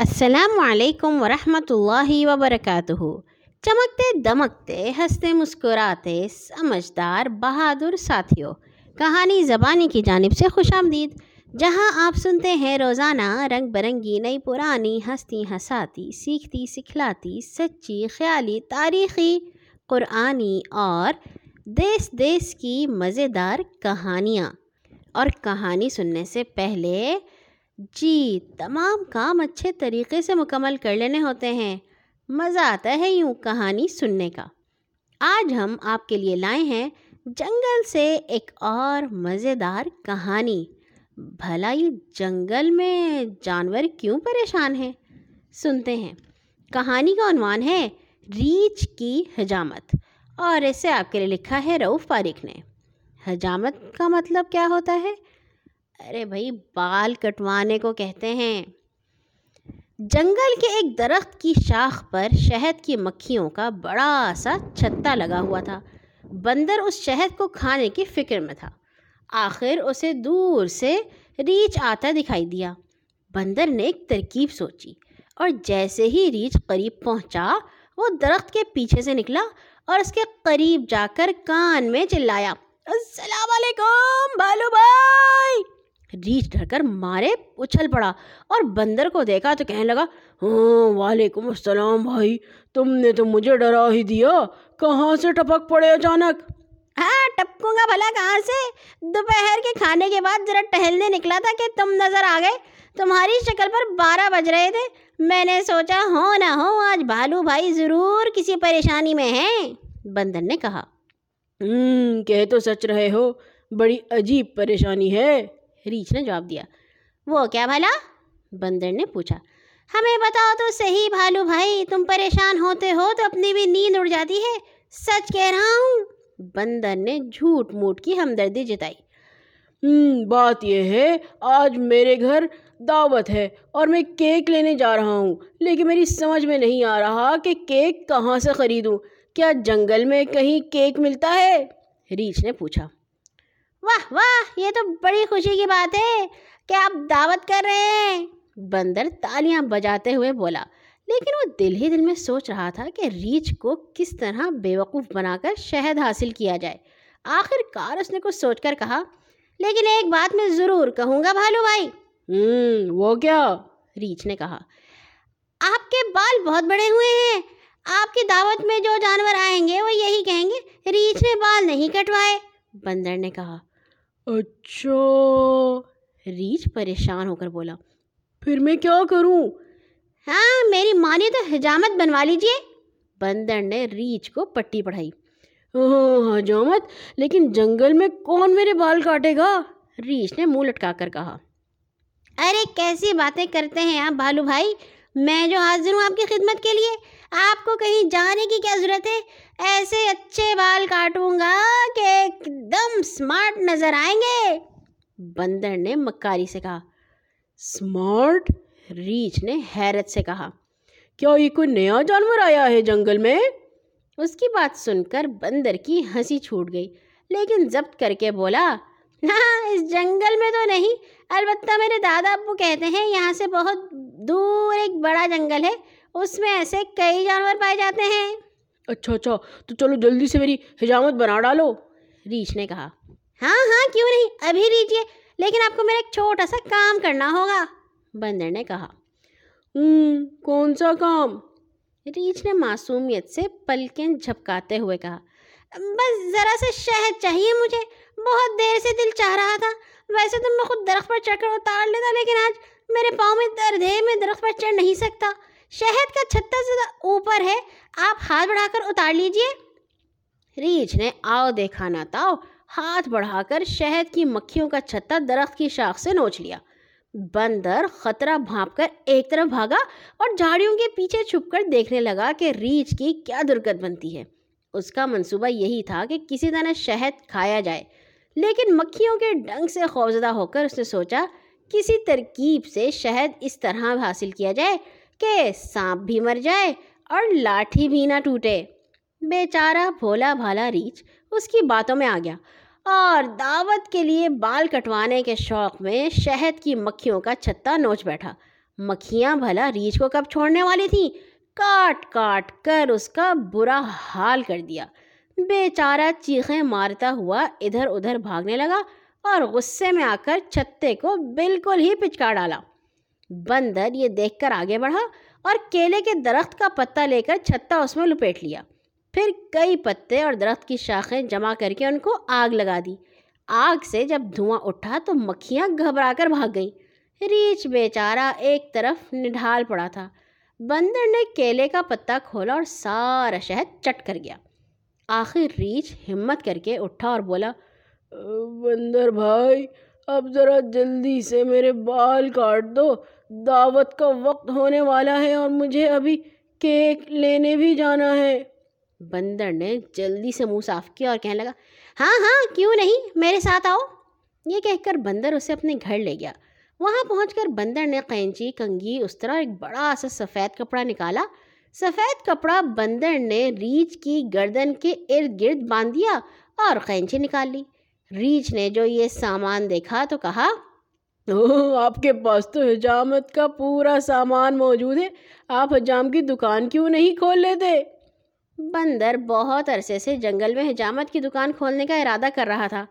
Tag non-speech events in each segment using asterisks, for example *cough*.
السلام علیکم ورحمۃ اللہ وبرکاتہ۔ چمکتے دمکتے، ہنستے مسکراتے، سمجھدار، بہادر ساتھیوں۔ کہانی زبانی کی جانب سے خوش آمدید، جہاں آپ سنتے ہیں روزانہ رنگ برنگی، نئی پرانی ہستی ہساتی سیکھتی، سکھلاتی، سچی، خیالی، تاریخی، قرآنی اور دیس دیس کی مزیدار کہانیاں۔ اور کہانی سننے سے پہلے جی تمام کام اچھے طریقے سے مکمل کر لینے ہوتے ہیں۔ مزہ آتا ہے یوں کہانی سننے کا۔ آج ہم آپ کے لیے لائے ہیں جنگل سے ایک اور مزیدار کہانی۔ بھلا یہ جنگل میں جانور کیوں پریشان ہیں؟ سنتے ہیں۔ کہانی کا عنوان ہے ریچھ کی حجامت اور اسے آپ کے لیے لکھا ہے رعوف پارک نے۔ حجامت کا مطلب کیا ہوتا ہے؟ ارے بھائی، بال کٹوانے کو کہتے ہیں۔ جنگل کے ایک درخت کی شاخ پر شہد کی مکھیوں کا بڑا سا چھتا لگا ہوا تھا۔ بندر اس شہد کو کھانے کی فکر میں تھا۔ آخر اسے دور سے ریچھ آتا دکھائی دیا۔ بندر نے ایک ترکیب سوچی اور جیسے ہی ریچھ قریب پہنچا، وہ درخت کے پیچھے سے نکلا اور اس کے قریب جا کر کان میں چلایا۔ السلام علیکم بالو بھائی! ریچھ ڈر کر مارے اچھل پڑا اور بندر کو دیکھا تو کہنے لگا ہاں وعلیکم السلام بھائی تم نے تو مجھے ڈرا ہی دیا کہاں سے ٹپک پڑے اچانک؟ ہاں ٹپکوں گا بھلا کہاں سے؟ دوپہر کے کھانے کے بعد ذرا ٹہلنے نکلا تھا کہ تم نظر آ گئے تمہاری شکل پر بارہ بج رہے تھے۔ میں نے سوچا ہو نہ ہو آج بھالو بھائی ضرور کسی پریشانی میں ہیں۔ بندر نے کہا ہوں کہ تو سچ رہے ہو بڑی عجیب پریشانی ہے۔ ریچھ نے جواب دیا۔ وہ کیا بھلا؟ بندر نے پوچھا۔ ہمیں بتاؤ تو صحیح بھالو بھائی، تم پریشان ہوتے ہو تو اپنی بھی نیند اڑ جاتی ہے۔ سچ کہہ رہا ہوں۔ بندر نے جھوٹ موٹ کی ہمدردی جتائی۔ بات یہ ہے، آج میرے گھر دعوت ہے اور میں کیک لینے جا رہا ہوں، لیکن میری سمجھ میں نہیں آ رہا کہ کیک کہاں سے خریدوں۔ کیا جنگل میں کہیں کیک ملتا ہے؟ ریچھ نے پوچھا۔ واہ واہ، یہ تو بڑی خوشی کی بات ہے کہ آپ دعوت کر رہے ہیں۔ بندر تالیاں بجاتے ہوئے بولا، لیکن وہ دل ہی دل میں سوچ رہا تھا کہ ریچھ کو کس طرح بیوقوف بنا کر شہد حاصل کیا جائے۔ آخر کار اس نے کچھ سوچ کر کہا، لیکن ایک بات میں ضرور کہوں گا بھالو بھائی۔ ہوں وہ کیا؟ ریچھ نے کہا، آپ کے بال بہت بڑے ہوئے ہیں، آپ کی دعوت میں جو جانور آئیں گے وہ یہی کہیں گے، ریچھ نے بال نہیں کٹوائے۔ بندر نے کہا اچھا۔ ریچھ پریشان ہو کر بولا پھر میں کیا کروں؟ ہاں میری ماں نے تو حجامت بنوا لیجیے بندر نے ریچھ کو پٹی پڑھائی۔ ہاں حجامت لیکن جنگل میں کون میرے بال کاٹے گا؟ ریچھ نے منہ لٹکا کر کہا ارے کیسی باتیں کرتے ہیں آپ بھالو بھائی؟ میں جو حاضر ہوں آپ کی خدمت کے لیے آپ کو کہیں جانے کی کیا ضرورت ہے؟ ایسے اچھے بال کاٹوں گا کہ ایک دم سمارٹ نظر آئیں گے۔ بندر نے مکاری سے کہا سمارٹ ریچھ نے حیرت سے کہا، کیا یہ کوئی نیا جانور آیا ہے جنگل میں؟ اس کی بات سن کر بندر کی ہنسی چھوٹ گئی، لیکن ضبط کر کے بولا ہاں اس جنگل میں تو نہیں، البتہ میرے دادا ابو کہتے ہیں، یہاں سے بہت دور ایک بڑا جنگل ہے۔ اس میں ایسے کئی جانور پائے جاتے ہیں۔ اچھا اچھا تو چلو جلدی سے میری حجامت بنا ڈالو۔ ریچھ نے کہا ہاں ہاں کیوں نہیں؟ ابھی لیجیے لیکن آپ کو میرا ایک چھوٹا سا کام کرنا ہوگا۔ بندر نے کہا ہوں کون سا کام؟ ریچھ نے معصومیت سے پلکیں جھپکاتے ہوئے کہا بس ذرا سا شہد چاہیے مجھے۔ بہت دیر سے دل چاہ رہا تھا۔ ویسے تو میں خود درخت پر چڑھ کر اتار لیتا لیکن آج میرے پاؤں میں درد ہے میں درخت پر چڑھ نہیں سکتا۔ شہد کا چھتا زیادہ اوپر ہے، آپ ہاتھ بڑھا کر اتار لیجیے۔ ریچھ نے آؤ دیکھا نہ تاؤ، ہاتھ بڑھا کر شہد کی مکھیوں کا چھتا درخت کی شاخ سے نوچ لیا۔ بندر خطرہ بھانپ کر ایک طرف بھاگا اور جھاڑیوں کے پیچھے چھپ کر دیکھنے لگا کہ ریچھ کی کیا درگت بنتی ہے۔ اس کا منصوبہ یہی تھا کہ کسی طرح شہد کھایا جائے۔ لیکن مکھیوں کے ڈنگ سے خوفزدہ ہو کر اس نے سوچا، کسی ترکیب سے شہد اس طرح حاصل کیا جائے کہ سانپ بھی مر جائے اور لاٹھی بھی نہ ٹوٹے۔ بیچارہ بھولا بھالا ریچھ اس کی باتوں میں آ گیا اور دعوت کے لیے بال کٹوانے کے شوق میں شہد کی مکھیوں کا چھتا نوچ بیٹھا۔ مکھیاں بھلا ریچھ کو کب چھوڑنے والی تھیں؟ کاٹ کاٹ کر اس کا برا حال کر دیا۔ بیچارہ چیخیں مارتا ہوا ادھر ادھر بھاگنے لگا اور غصے میں آ کر چھتے کو بالکل ہی پچکا ڈالا۔ بندر یہ دیکھ کر آگے بڑھا اور کیلے کے درخت کا پتا لے کر چھتا اس میں لپیٹ لیا۔ پھر کئی پتے اور درخت کی شاخیں جمع کر کے ان کو آگ لگا دی۔ آگ سے جب دھواں اٹھا تو مکھیاں گھبرا کر بھاگ گئیں۔ ریچھ بیچارہ ایک طرف نڈھال پڑا تھا۔ بندر نے کیلے کا پتا کھولا اور سارا شہد چٹ کر گیا۔ آخر ریچھ ہمت کر کے اٹھا اور بولا، بندر بھائی اب ذرا جلدی سے میرے بال کاٹ دو۔ دعوت کا وقت ہونے والا ہے اور مجھے ابھی کیک لینے بھی جانا ہے۔ بندر نے جلدی سے منہ صاف کیا اور کہنے لگا ہاں ہاں کیوں نہیں؟ میرے ساتھ آؤ۔ یہ کہہ کر بندر اسے اپنے گھر لے گیا۔ وہاں پہنچ کر بندر نے قینچی، کنگھی اس طرح ایک بڑا سا سفید کپڑا نکالا۔ سفید کپڑا بندر نے ریچھ کی گردن کے ارد گرد باندھ دیا اور قینچی نکال لی۔ ریچھ نے جو یہ سامان دیکھا تو کہا آپ کے پاس تو حجامت کا پورا سامان موجود ہے۔ آپ حجام کی دکان کیوں نہیں کھول لیتے؟ بندر بہت عرصے سے جنگل میں حجامت کی دکان کھولنے کا ارادہ کر رہا تھا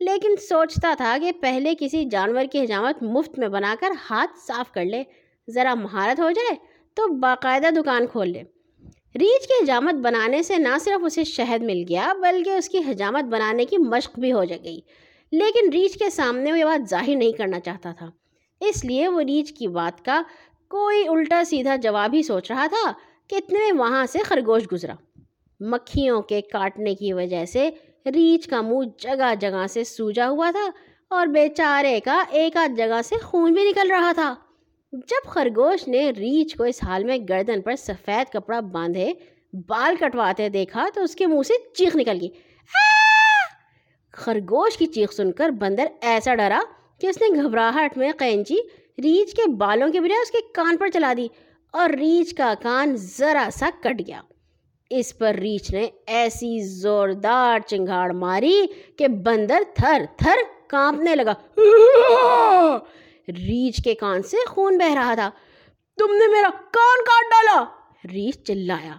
لیکن سوچتا تھا کہ پہلے کسی جانور کی حجامت مفت میں بنا کر ہاتھ صاف کر لے۔ ذرا مہارت ہو جائے تو باقاعدہ دکان کھول لے۔ ریچھ کی حجامت بنانے سے نہ صرف اسے شہد مل گیا بلکہ اس کی حجامت بنانے کی مشق بھی ہو گئی۔ لیکن ریچھ کے سامنے وہ یہ بات ظاہر نہیں کرنا چاہتا تھا۔ اس لیے وہ ریچھ کی بات کا کوئی الٹا سیدھا جواب ہی سوچ رہا تھا کہ اتنے میں وہاں سے خرگوش گزرا۔ مکھیوں کے کاٹنے کی وجہ سے ریچھ کا منہ جگہ جگہ سے سوجا ہوا تھا اور بیچارے کا ایک آدھ جگہ سے خون بھی نکل رہا تھا۔ جب خرگوش نے ریچھ کو اس حال میں گردن پر سفید کپڑا باندھے، بال کٹواتے دیکھا تو اس کے منہ سے چیخ نکل گئی۔ خرگوش کی چیخ سن کر بندر ایسا ڈرا کہ اس نے گھبراہٹ میں قینچی ریچھ کے بالوں کے بجائے اس کے کان پر چلا دی اور ریچھ کا کان ذرا سا کٹ گیا۔ اس پر ریچھ نے ایسی زوردار چنگاڑ ماری کہ بندر تھر تھر کانپنے لگا۔ ریچھ کے کان سے خون بہ رہا تھا۔ تم نے میرا کان کاٹ ڈالا۔ ریچھ چلایا۔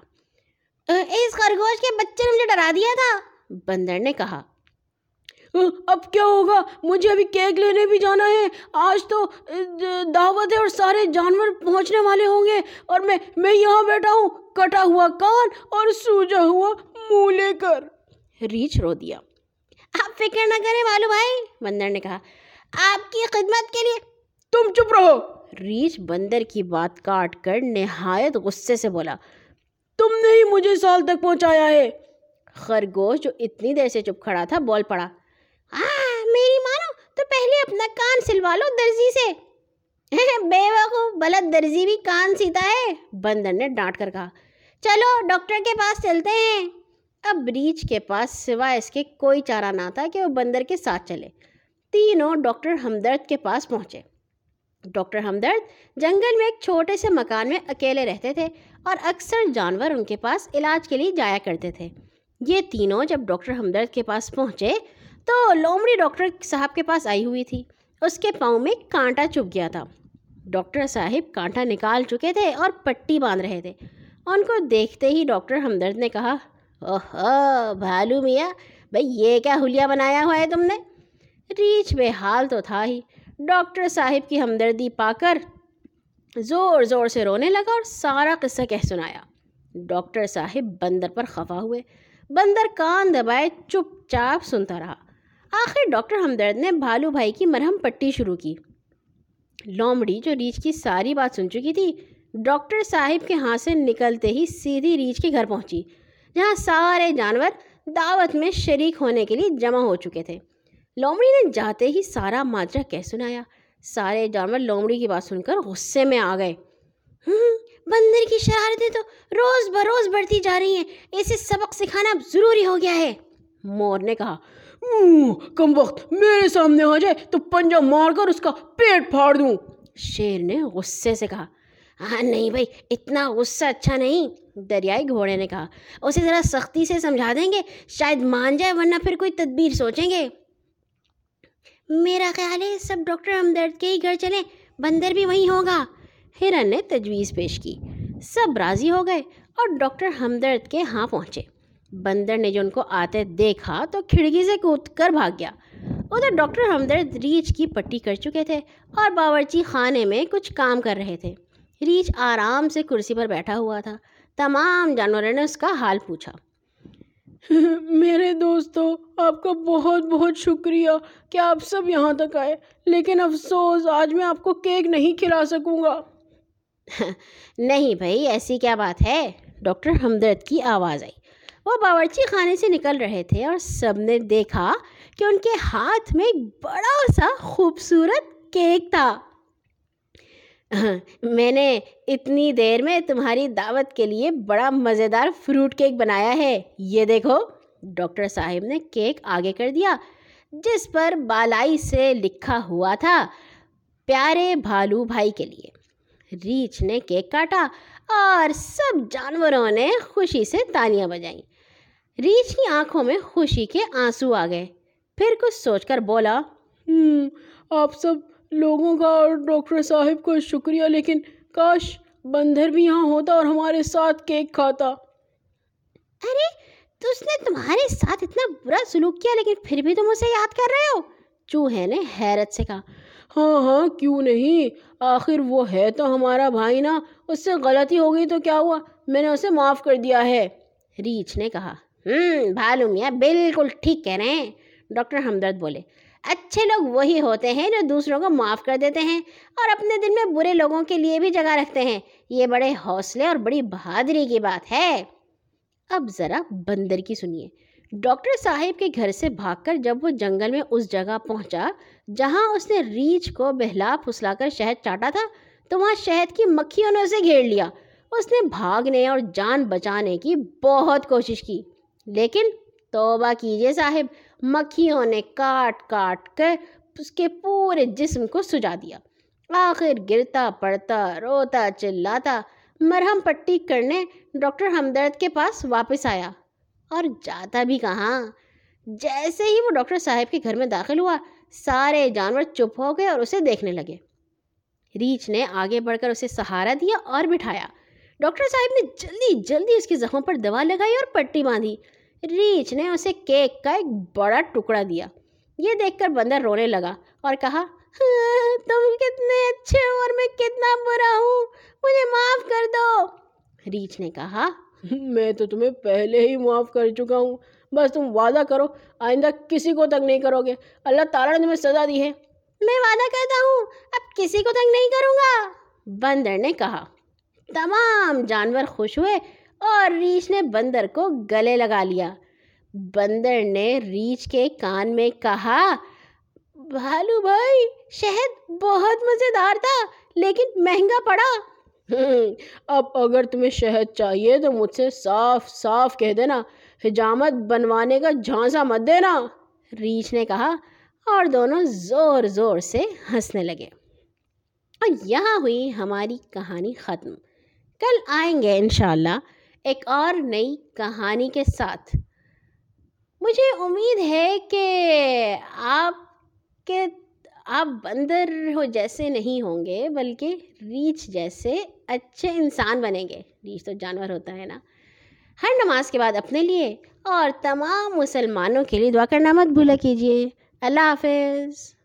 اس خرگوش کے بچے نے مجھے ڈرا دیا تھا۔ بندر نے کہا۔ اب کیا ہوگا؟ مجھے ابھی کیک لینے بھی جانا ہے۔ آج تو دعوت ہے اور سارے جانور پہنچنے والے ہوں گے۔ اور میں میں یہاں بیٹھا ہوں۔ کٹا ہوا کان اور سوجا ہوا منہ لے کر۔ ریچھ رو دیا۔ آپ فکر نہ کریں، والو بھائی، بندر نے کہا۔ آپ کی خدمت کے لیے تم چپ رہو۔ ریچھ بندر کی بات کاٹ کر نہایت غصے سے بولا تم نے ہی مجھے سال تک پہنچایا ہے۔ خرگوش جو اتنی دیر سے چپ کھڑا تھا بول پڑا ہاں میری مانو تو پہلے اپنا کان سلوا لو درزی سے۔ *laughs* بے وقوف بلد درزی بھی کان سیتا ہے۔ بندر نے ڈانٹ کر کہا چلو ڈاکٹر کے پاس چلتے ہیں۔ اب ریچھ کے پاس سوائے اس کے کوئی چارہ نہ تھا کہ وہ بندر کے ساتھ چلے۔ تینوں ڈاکٹر ہمدرد کے پاس پہنچے۔ ڈاکٹر ہمدرد جنگل میں ایک چھوٹے سے مکان میں اکیلے رہتے تھے اور اکثر جانور ان کے پاس علاج کے لیے جایا کرتے تھے۔ یہ تینوں جب ڈاکٹر ہمدرد کے پاس پہنچے تو لومڑی ڈاکٹر صاحب کے پاس آئی ہوئی تھی۔ اس کے پاؤں میں کانٹا چپ گیا تھا۔ ڈاکٹر صاحب کانٹا نکال چکے تھے اور پٹی باندھ رہے تھے۔ ان کو دیکھتے ہی ڈاکٹر ہمدرد نے کہا اوہ بھالو میاں بھائی یہ کیا حلیہ بنایا ہوا ہے تم نے؟ ریچھ، بے حال تو تھا ہی۔ ڈاکٹر صاحب کی ہمدردی پا کر زور زور سے رونے لگا اور سارا قصہ کہہ سنایا۔ ڈاکٹر صاحب بندر پر خفا ہوئے۔ بندر کان دبائے چپ چاپ سنتا رہا۔ آخر ڈاکٹر ہمدرد نے بھالو بھائی کی مرہم پٹی شروع کی۔ لومڑی جو ریچھ کی ساری بات سن چکی تھی، ڈاکٹر صاحب کے ہاتھ سے نکلتے ہی سیدھی ریچھ کے گھر پہنچی، جہاں سارے جانور دعوت میں شریک ہونے کے لیے جمع ہو چکے تھے۔ لومڑی نے جاتے ہی سارا ماجرا کہہ سنایا۔ سارے جانور لومڑی کی بات سن کر غصے میں آ گئے۔ بندر کی شرارتیں تو روز بروز بڑھتی جا رہی ہیں۔ اسے سبق سکھانا ضروری ہو گیا ہے۔ مور نے کہا کم وقت میرے سامنے آ جائے تو پنجہ مار کر اس کا پیٹ پھاڑ دوں۔ شیر نے غصے سے کہا ہاں نہیں بھائی، اتنا غصہ اچھا نہیں۔ دریائی گھوڑے نے کہا، اسے ذرا سختی سے سمجھا دیں گے؟ شاید مان جائے ورنہ پھر کوئی تدبیر سوچیں گے۔ میرا خیال ہے سب ڈاکٹر ہمدرد کے ہی گھر چلیں، بندر بھی وہیں ہوگا۔ ہرن نے تجویز پیش کی۔ سب راضی ہو گئے اور ڈاکٹر ہمدرد کے ہاں پہنچے۔ بندر نے جو ان کو آتے دیکھا تو کھڑکی سے کود کر بھاگ گیا۔ ادھر ڈاکٹر ہمدرد ریچھ کی پٹی کر چکے تھے اور باورچی خانے میں کچھ کام کر رہے تھے۔ ریچھ آرام سے کرسی پر بیٹھا ہوا تھا۔ تمام جانوروں نے اس کا حال پوچھا۔ *laughs* میرے دوستو، آپ کا بہت بہت شکریہ کہ آپ سب یہاں تک آئے۔ لیکن افسوس، آج میں آپ کو کیک نہیں کھلا سکوں گا۔ *laughs* نہیں بھائی، ایسی کیا بات ہے؟ ڈاکٹر ہمدرد کی آواز آئی۔ وہ باورچی خانے سے نکل رہے تھے اور سب نے دیکھا کہ ان کے ہاتھ میں ایک بڑا سا خوبصورت کیک تھا۔ *laughs* میں نے اتنی دیر میں تمہاری دعوت کے لیے بڑا مزیدار فروٹ کیک بنایا ہے۔ یہ دیکھو، ڈاکٹر صاحب نے کیک آگے کر دیا، جس پر بالائی سے لکھا ہوا تھا، پیارے بھالو بھائی کے لیے۔ ریچھ نے کیک کاٹا اور سب جانوروں نے خوشی سے تالیاں بجائیں۔ ریچھ کی آنکھوں میں خوشی کے آنسو آ گئے۔ پھر کچھ سوچ کر بولا آپ سب لوگوں کا اور ڈاکٹر صاحب کو شکریہ لیکن کاش بندر بھی یہاں ہوتا اور ہمارے ساتھ کیک کھاتا۔ ارے تو اس نے تمہارے ساتھ اتنا برا سلوک کیا لیکن پھر بھی تم اسے یاد کر رہے ہو؟ چوہے نے حیرت سے کہا۔ ہاں ہاں کیوں نہیں؟ آخر وہ ہے تو ہمارا بھائی نا۔ اس سے غلطی ہو گئی تو کیا ہوا؟ میں نے اسے معاف کر دیا ہے۔ ریچھ نے کہا۔ ہوں بھالو میاں بالکل ٹھیک کہہ رہے ہیں۔ ڈاکٹر ہمدرد بولے۔ اچھے لوگ وہی ہوتے ہیں جو دوسروں کو معاف کر دیتے ہیں اور اپنے دل میں برے لوگوں کے لیے بھی جگہ رکھتے ہیں۔ یہ بڑے حوصلے اور بڑی بہادری کی بات ہے۔ اب ذرا بندر کی سنیے۔ ڈاکٹر صاحب کے گھر سے بھاگ کر جب وہ جنگل میں اس جگہ پہنچا جہاں اس نے ریچھ کو بہلا پھسلا کر شہد چاٹا تھا، تو وہاں شہد کی مکھیوں نے اسے گھیر لیا۔ اس نے بھاگنے اور جان بچانے کی بہت کوشش کی۔ لیکن توبہ کیجیے صاحب مکھیوں نے کاٹ کاٹ کر اس کے پورے جسم کو سجا دیا۔ آخر گرتا پڑتا، روتا، چلاتا، مرہم پٹی کرنے ڈاکٹر ہمدرد کے پاس واپس آیا۔ اور جاتا بھی کہاں؟ جیسے ہی وہ ڈاکٹر صاحب کے گھر میں داخل ہوا، سارے جانور چپ ہو گئے اور اسے دیکھنے لگے۔ ریچھ نے آگے بڑھ کر اسے سہارا دیا اور بٹھایا۔ ڈاکٹر صاحب نے جلدی جلدی اس کے زخموں پر دوا لگائی اور پٹی باندھی۔ ریچھ نے اسے کیک کا ایک بڑا ٹکڑا دیا۔ یہ دیکھ کر بندر رونے لگا اور کہا ہاں، تم کتنے اچھے ہو اور میں کتنا برا ہوں۔ مجھے معاف کر دو۔ ریچھ نے کہا، میں تو تمہیں پہلے ہی معاف کر چکا ہوں۔ بس تم وعدہ کرو، آئندہ کسی کو تک نہیں کرو گے۔ اللہ تعالیٰ نے تمہیں سزا دی ہے۔ میں وعدہ کرتا ہوں، اب کسی کو تک نہیں کروں گا۔ بندر نے کہا، تمام جانور خوش ہوئے۔ اور ریچھ نے بندر کو گلے لگا لیا۔ بندر نے ریچھ کے کان میں کہا، بھالو بھائی، شہد بہت مزیدار تھا، لیکن مہنگا پڑا۔ اب اگر تمہیں شہد چاہیے تو مجھ سے صاف صاف کہہ دینا، حجامت بنوانے کا جھانسا مت دینا۔ ریچھ نے کہا، اور دونوں زور زور سے ہنسنے لگے۔ اور یہاں ہوئی ہماری کہانی ختم۔ کل آئیں گے انشاءاللہ۔ ایک اور نئی کہانی کے ساتھ۔ مجھے امید ہے کہ آپ کے، آپ بندر ہو جیسے نہیں ہوں گے، بلکہ ریچھ جیسے اچھے انسان بنیں گے۔ ریچھ تو جانور ہوتا ہے نا۔ ہر نماز کے بعد اپنے لیے اور تمام مسلمانوں کے لیے دعا کرنا مت بھولا کیجیے۔ اللہ حافظ۔